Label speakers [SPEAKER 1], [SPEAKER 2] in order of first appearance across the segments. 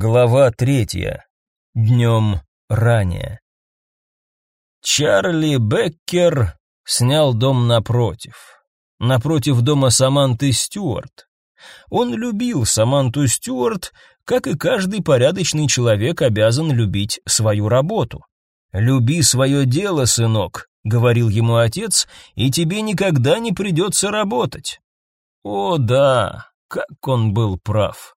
[SPEAKER 1] Глава третья. Днем ранее. Чарли Беккер снял дом напротив. Напротив дома Саманты Стюарт. Он любил Саманту Стюарт, как и каждый порядочный человек обязан любить свою работу. «Люби свое дело, сынок», — говорил ему отец, — «и тебе никогда не придется работать». О да, как он был прав.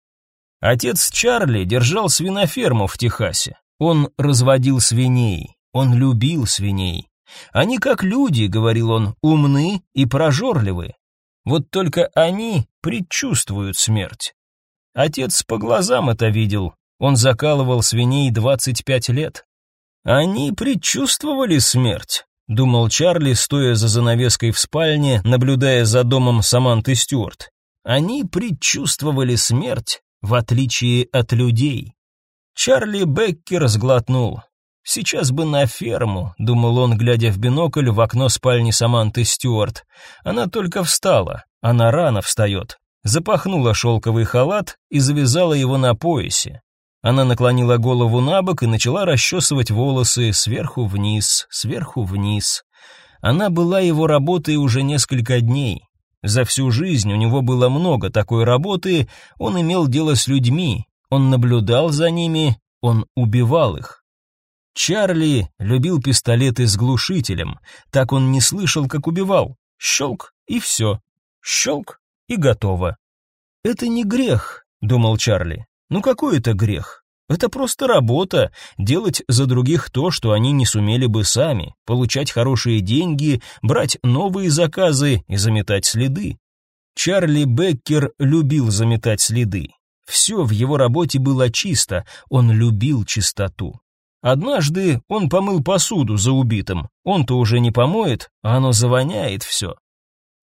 [SPEAKER 1] Отец Чарли держал свиноферму в Техасе. Он разводил свиней, он любил свиней. Они как люди, говорил он, умны и прожорливы. Вот только они предчувствуют смерть. Отец по глазам это видел. Он закалывал свиней 25 лет. Они предчувствовали смерть, думал Чарли, стоя за занавеской в спальне, наблюдая за домом Саманты Стюарт. Они предчувствовали смерть, в отличие от людей. Чарли Беккер сглотнул. «Сейчас бы на ферму», — думал он, глядя в бинокль в окно спальни Саманты Стюарт. Она только встала, она рано встает. Запахнула шелковый халат и завязала его на поясе. Она наклонила голову на бок и начала расчесывать волосы сверху вниз, сверху вниз. Она была его работой уже несколько дней. За всю жизнь у него было много такой работы, он имел дело с людьми, он наблюдал за ними, он убивал их. Чарли любил пистолеты с глушителем, так он не слышал, как убивал. Щелк, и все. Щелк, и готово. «Это не грех», — думал Чарли. «Ну какой это грех? Это просто работа, делать за других то, что они не сумели бы сами, получать хорошие деньги, брать новые заказы и заметать следы. Чарли Беккер любил заметать следы. Все в его работе было чисто, он любил чистоту. Однажды он помыл посуду за убитым. Он-то уже не помоет, а оно завоняет все.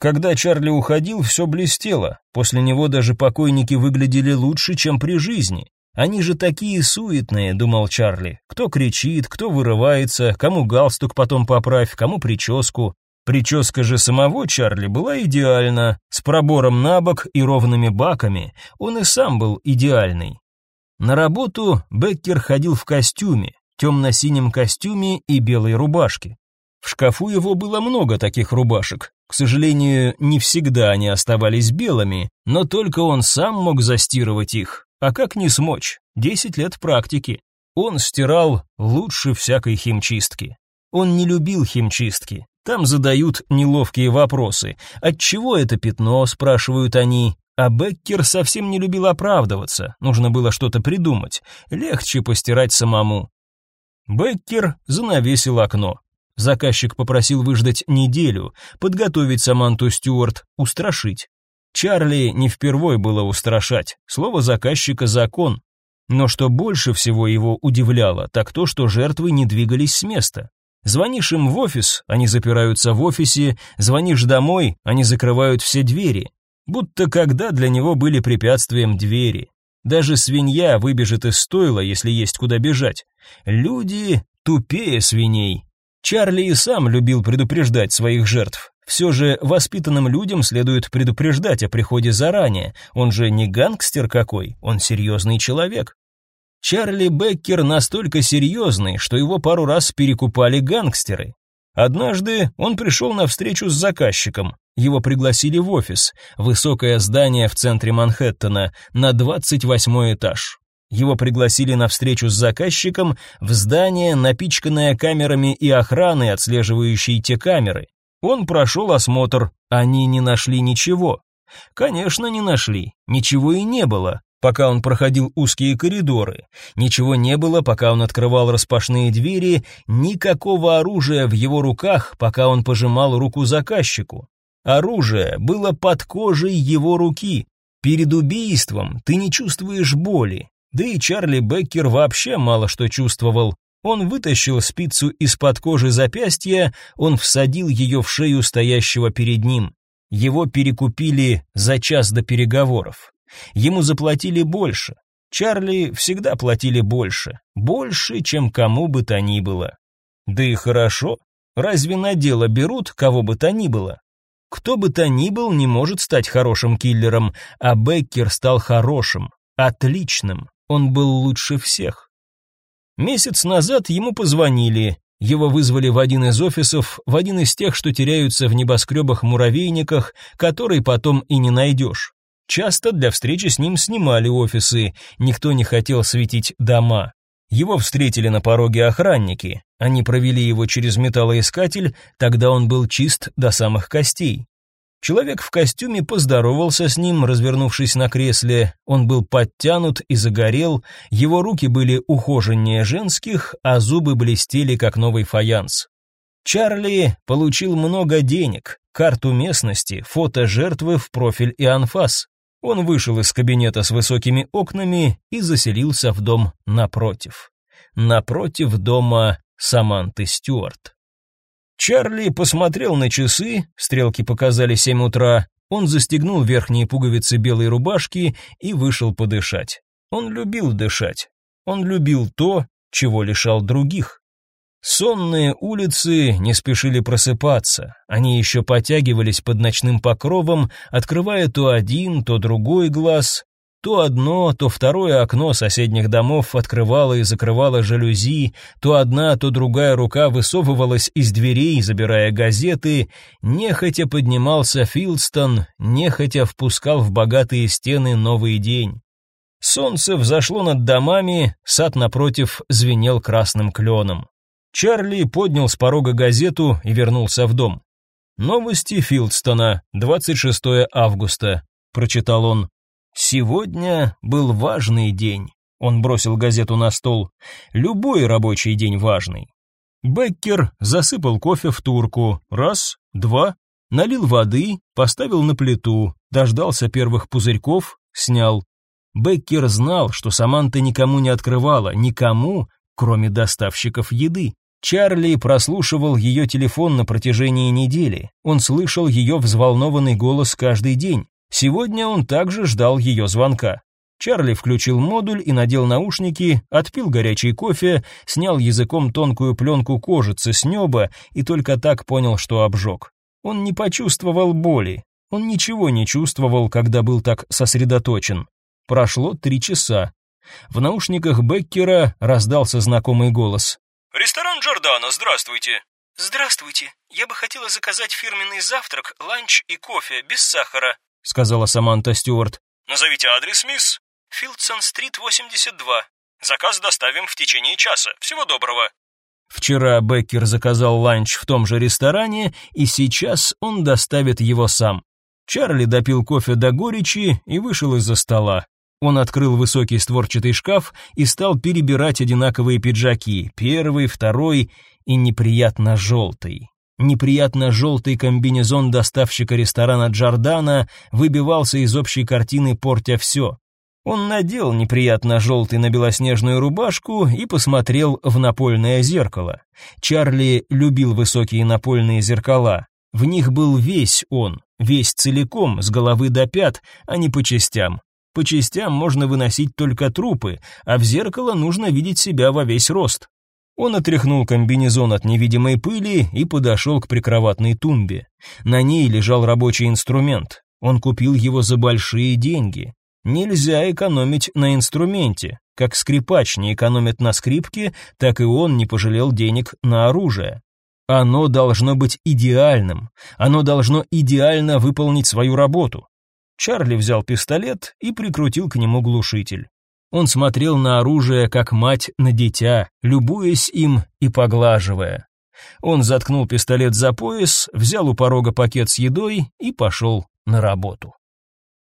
[SPEAKER 1] Когда Чарли уходил, все блестело. После него даже покойники выглядели лучше, чем при жизни. Они же такие суетные, думал Чарли. Кто кричит, кто вырывается, кому галстук потом поправь, кому прическу. Прическа же самого Чарли была идеальна, с пробором на бок и ровными баками. Он и сам был идеальный. На работу Беккер ходил в костюме, темно-синем костюме и белой рубашке. В шкафу его было много таких рубашек. К сожалению, не всегда они оставались белыми, но только он сам мог застирывать их, а как не смочь? Десять лет практики. Он стирал лучше всякой химчистки. Он не любил химчистки. Там задают неловкие вопросы. От чего это пятно, спрашивают они. А Беккер совсем не любил оправдываться. Нужно было что-то придумать. Легче постирать самому. Беккер занавесил окно. Заказчик попросил выждать неделю, подготовить Саманту Стюарт, устрашить. Чарли не впервой было устрашать, слово заказчика закон. Но что больше всего его удивляло, так то, что жертвы не двигались с места. Звонишь им в офис, они запираются в офисе, звонишь домой, они закрывают все двери. Будто когда для него были препятствием двери. Даже свинья выбежит из стойла, если есть куда бежать. Люди тупее свиней. Чарли и сам любил предупреждать своих жертв. Все же воспитанным людям следует предупреждать о приходе заранее. Он же не гангстер какой, он серьезный человек. Чарли Беккер настолько серьезный, что его пару раз перекупали гангстеры. Однажды он пришел на встречу с заказчиком. Его пригласили в офис, высокое здание в центре Манхэттена, на 28 этаж. Его пригласили на встречу с заказчиком в здание, напичканное камерами и охраной, отслеживающей те камеры. Он прошел осмотр, они не нашли ничего. Конечно, не нашли, ничего и не было, пока он проходил узкие коридоры. Ничего не было, пока он открывал распашные двери, никакого оружия в его руках, пока он пожимал руку заказчику. Оружие было под кожей его руки. Перед убийством ты не чувствуешь боли. Да и Чарли Беккер вообще мало что чувствовал. Он вытащил спицу из-под кожи запястья, он всадил ее в шею стоящего перед ним. Его перекупили за час до переговоров. Ему заплатили больше. Чарли всегда платили больше, больше, чем кому бы то ни было. Да и хорошо. Разве на дело берут кого бы то ни было? Кто бы то ни был, не может стать хорошим киллером, а Беккер стал хорошим, отличным. он был лучше всех. Месяц назад ему позвонили, его вызвали в один из офисов, в один из тех, что теряются в небоскребах-муравейниках, который потом и не найдешь. Часто для встречи с ним снимали офисы, никто не хотел светить дома. Его встретили на пороге охранники. Они провели его через металлоискатель, тогда он был чист до самых костей. Человек в костюме поздоровался с ним, развернувшись на кресле. Он был подтянут и загорел, его руки были ухоженнее женских, а зубы блестели как новый фаянс. Чарли получил много денег, карту местности, фото жертвы в профиль и анфас. Он вышел из кабинета с высокими окнами и заселился в дом напротив. Напротив дома Саманты Стюарт. Чарли посмотрел на часы, стрелки показали семь утра. Он застегнул верхние пуговицы белой рубашки и вышел подышать. Он любил дышать. Он любил то, чего лишал других. Сонные улицы не спешили просыпаться. Они еще потягивались под ночным покровом, открывая то один, то другой глаз. То одно, то второе окно соседних домов открывало и закрывало жалюзи, то одна, то другая рука высовывалась из дверей, забирая газеты. Нехотя поднимался Филдстон, нехотя впускал в богатые стены новый день. Солнце взошло над домами, сад напротив звенел красным кленом. Чарли поднял с порога газету и вернулся в дом. Новости Филдстона, 26 августа, прочитал он. Сегодня был важный день. Он бросил газету на стол. Любой рабочий день важный. Беккер засыпал кофе в турку. Раз, два, налил воды, поставил на плиту, дождался первых пузырьков, снял. Беккер знал, что Саманта никому не открывала, никому, кроме доставщиков еды. Чарли прослушивал ее телефон на протяжении недели. Он слышал ее взволнованный голос каждый день. Сегодня он также ждал ее звонка. Чарли включил модуль и надел наушники, отпил горячий кофе, снял языком тонкую пленку кожицы с неба и только так понял, что обжег. Он не почувствовал боли. Он ничего не чувствовал, когда был так сосредоточен. Прошло три часа. В наушниках Беккера раздался знакомый голос.
[SPEAKER 2] «Ресторан Джордано, здравствуйте!»
[SPEAKER 3] «Здравствуйте. Я бы хотела заказать фирменный завтрак, ланч и кофе, без сахара», —
[SPEAKER 1] сказала Саманта Стюарт.
[SPEAKER 2] «Назовите адрес, мисс?»
[SPEAKER 3] «Филдсон-стрит, 82».
[SPEAKER 2] «Заказ доставим в течение часа. Всего доброго».
[SPEAKER 1] Вчера Беккер заказал ланч в том же ресторане, и сейчас он доставит его сам. Чарли допил кофе до горечи и вышел из-за стола. Он открыл высокий створчатый шкаф и стал перебирать одинаковые пиджаки, первый, второй и неприятно желтый. Неприятно желтый комбинезон доставщика ресторана Джордана выбивался из общей картины, портя все. Он надел неприятно желтый на белоснежную рубашку и посмотрел в напольное зеркало. Чарли любил высокие напольные зеркала. В них был весь он, весь целиком, с головы до пят, а не по частям. По частям можно выносить только трупы, а в зеркало нужно видеть себя во весь рост. Он отряхнул комбинезон от невидимой пыли и подошел к прикроватной тумбе. На ней лежал рабочий инструмент. Он купил его за большие деньги. Нельзя экономить на инструменте. Как скрипач не экономит на скрипке, так и он не пожалел денег на оружие. Оно должно быть идеальным. Оно должно идеально выполнить свою работу. Чарли взял пистолет и прикрутил к нему глушитель. Он смотрел на оружие, как мать на дитя, любуясь им и поглаживая. Он заткнул пистолет за пояс, взял у порога пакет с едой и пошел на работу.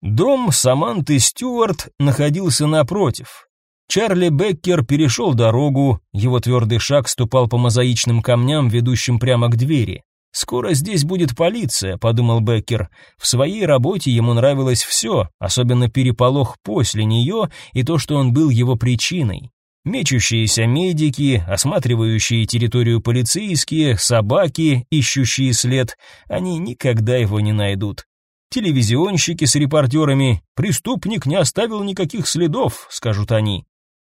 [SPEAKER 1] Дом Саманты Стюарт находился напротив. Чарли Беккер перешел дорогу, его твердый шаг ступал по мозаичным камням, ведущим прямо к двери. «Скоро здесь будет полиция», — подумал Беккер. В своей работе ему нравилось все, особенно переполох после нее и то, что он был его причиной. Мечущиеся медики, осматривающие территорию полицейские, собаки, ищущие след, они никогда его не найдут. Телевизионщики с репортерами, преступник не оставил никаких следов, скажут они.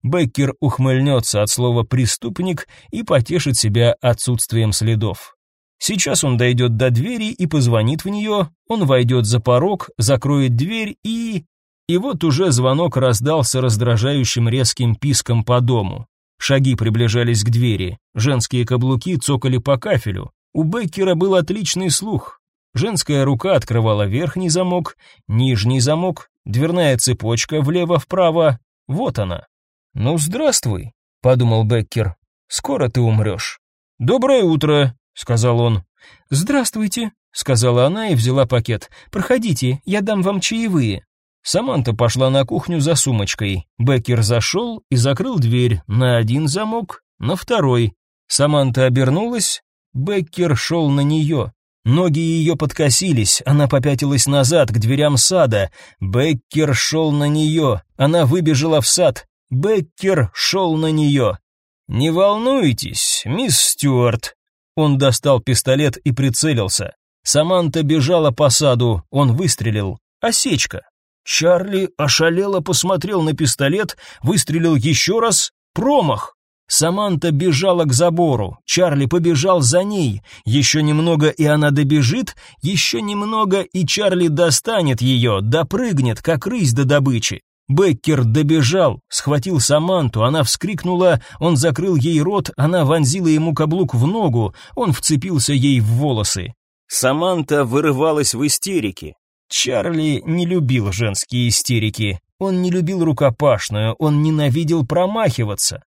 [SPEAKER 1] Беккер ухмыльнется от слова «преступник» и потешит себя отсутствием следов. Сейчас он дойдет до двери и позвонит в нее, он войдет за порог, закроет дверь и... И вот уже звонок раздался раздражающим резким писком по дому. Шаги приближались к двери, женские каблуки цокали по кафелю. У Беккера был отличный слух. Женская рука открывала верхний замок, нижний замок, дверная цепочка влево-вправо. Вот она. «Ну, здравствуй», — подумал Беккер. «Скоро ты умрешь». «Доброе утро», — сказал он.
[SPEAKER 4] «Здравствуйте», — сказала она и взяла пакет. «Проходите, я дам вам чаевые».
[SPEAKER 1] Саманта пошла на кухню за сумочкой. Беккер зашел и закрыл дверь на один замок, на второй. Саманта обернулась, Беккер шел на нее. Ноги ее подкосились, она попятилась назад к дверям сада. Беккер шел на нее, она выбежала в сад. Беккер шел на нее. «Не волнуйтесь, мисс Стюарт». Он достал пистолет и прицелился. Саманта бежала по саду, он выстрелил. Осечка. Чарли ошалело посмотрел на пистолет, выстрелил еще раз. Промах. Саманта бежала к забору, Чарли побежал за ней. Еще немного, и она добежит, еще немного, и Чарли достанет ее, допрыгнет, как рысь до добычи. Беккер добежал, схватил Саманту, она вскрикнула, он закрыл ей рот, она вонзила ему каблук в ногу, он вцепился ей в волосы. Саманта вырывалась в истерике. Чарли не любил женские истерики. Он не любил рукопашную, он ненавидел промахиваться.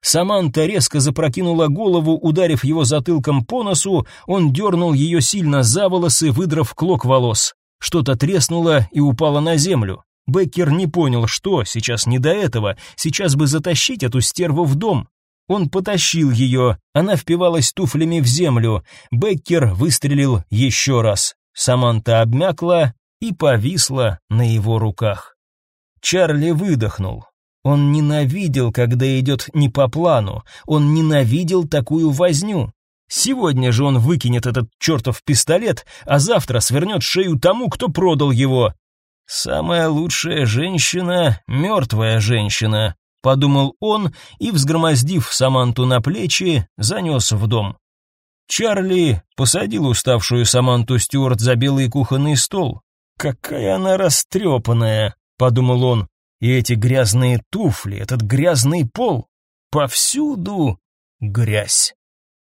[SPEAKER 1] Саманта резко запрокинула голову, ударив его затылком по носу, он дернул ее сильно за волосы, выдрав клок волос. Что-то треснуло и упало на землю. Беккер не понял, что, сейчас не до этого, сейчас бы затащить эту стерву в дом. Он потащил ее, она впивалась туфлями в землю. Беккер выстрелил еще раз. Саманта обмякла и повисла на его руках. Чарли выдохнул. Он ненавидел, когда идет не по плану, он ненавидел такую возню. Сегодня же он выкинет этот чертов пистолет, а завтра свернет шею тому, кто продал его. «Самая лучшая женщина — мертвая женщина», — подумал он и, взгромоздив Саманту на плечи, занес в дом. Чарли посадил уставшую Саманту Стюарт за белый кухонный стол. «Какая она растрепанная», — подумал он. И эти грязные туфли, этот грязный пол. Повсюду грязь.